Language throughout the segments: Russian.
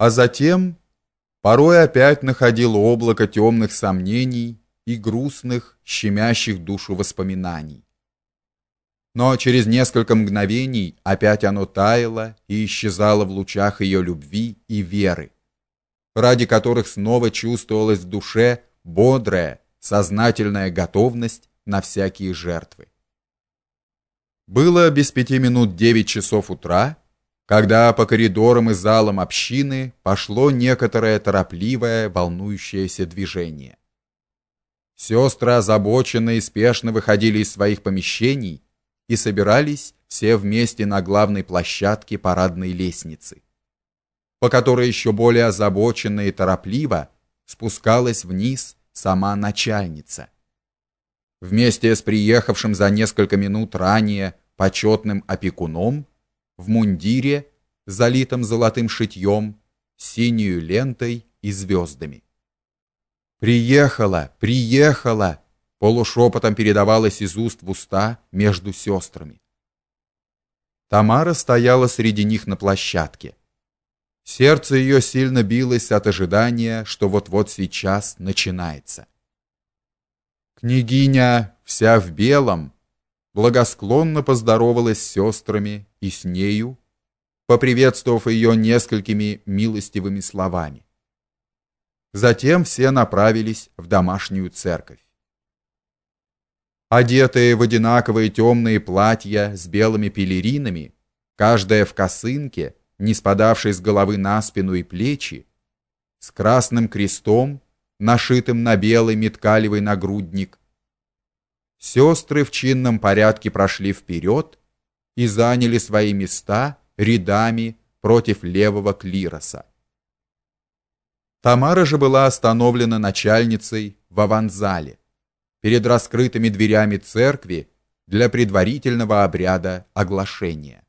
А затем порой опять находил облако темных сомнений и грустных, щемящих душу воспоминаний. Но через несколько мгновений опять оно таяло и исчезало в лучах ее любви и веры, ради которых снова чувствовалась в душе бодрая, сознательная готовность на всякие жертвы. Было без пяти минут девять часов утра, когда по коридорам и залам общины пошло некоторое торопливое, волнующееся движение. Сестры озабоченно и спешно выходили из своих помещений и собирались все вместе на главной площадке парадной лестницы, по которой еще более озабоченно и торопливо спускалась вниз сама начальница. Вместе с приехавшим за несколько минут ранее почетным опекуном в мундире, залитом золотым шитьем, синюю лентой и звездами. Приехала, приехала, полушепотом передавалось из уст в уста между сестрами. Тамара стояла среди них на площадке. Сердце ее сильно билось от ожидания, что вот-вот сейчас начинается. Княгиня, вся в белом, благосклонно поздоровалась с сестрами и с нею, поприветствовав ее несколькими милостивыми словами. Затем все направились в домашнюю церковь. Одетые в одинаковые темные платья с белыми пелеринами, каждая в косынке, не спадавшей с головы на спину и плечи, с красным крестом, нашитым на белый меткалевый нагрудник, Сестры в чинном порядке прошли вперед и заняли свои места рядами против левого клироса. Тамара же была остановлена начальницей в аванзале перед раскрытыми дверями церкви для предварительного обряда оглашения.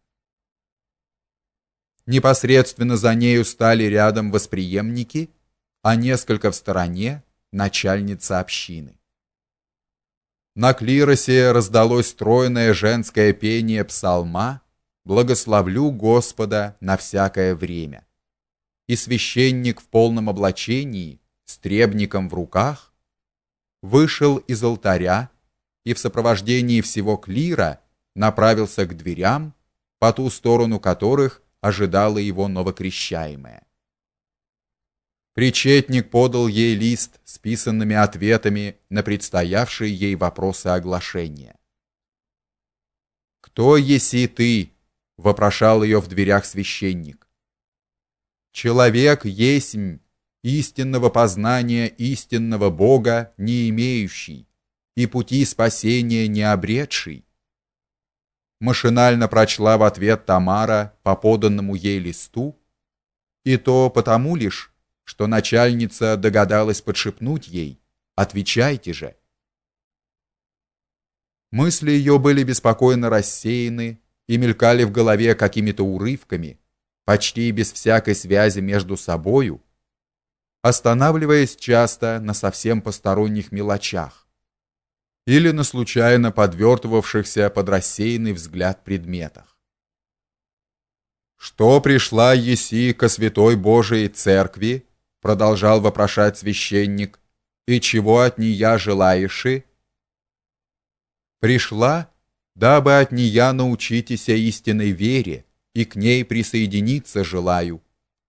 Непосредственно за нею стали рядом восприемники, а несколько в стороне начальница общины. На клиросе раздалось стройное женское пение псалма «Благословлю Господа на всякое время». И священник в полном облачении, с требником в руках, вышел из алтаря и в сопровождении всего клира направился к дверям, по ту сторону которых ожидала его новокрещаемая. Причетник подал ей лист с писанными ответами на предстоявшие ей вопросы оглашения. «Кто еси ты?» — вопрошал ее в дверях священник. «Человек есмь, истинного познания истинного Бога не имеющий и пути спасения не обретший». Машинально прочла в ответ Тамара по поданному ей листу, и то потому лишь, что начальница догадалась подшепнуть ей «Отвечайте же!». Мысли ее были беспокойно рассеяны и мелькали в голове какими-то урывками, почти без всякой связи между собою, останавливаясь часто на совсем посторонних мелочах или на случайно подвертывавшихся под рассеянный взгляд предметах. Что пришла еси ко святой Божией церкви, продолжал вопрошать священник. И чего от нея желаешь? Пришла, дабы от нея научитесь истинной вере и к ней присоединиться желаю,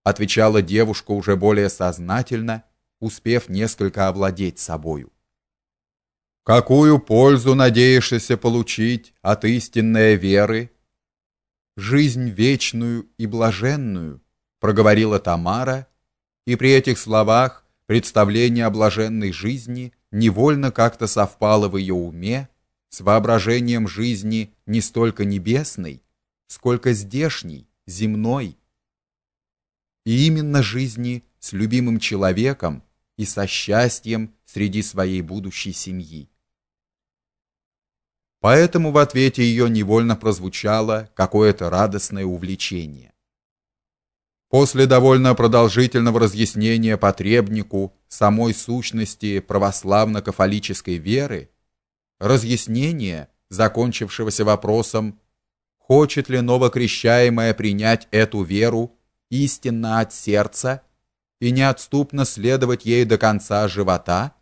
отвечала девушка уже более сознательно, успев несколько овладеть собою. Какую пользу надеешься получить от истинной веры? Жизнь вечную и блаженную, проговорила Тамара и при этих словах представление о блаженной жизни невольно как-то совпало в ее уме с воображением жизни не столько небесной, сколько здешней, земной. И именно жизни с любимым человеком и со счастьем среди своей будущей семьи. Поэтому в ответе ее невольно прозвучало какое-то радостное увлечение. После довольно продолжительного разъяснения потребнику самой сущности православно-кафолической веры, разъяснение, закончившегося вопросом, хочет ли новокрещаемая принять эту веру истинно от сердца и неотступно следовать ей до конца живота?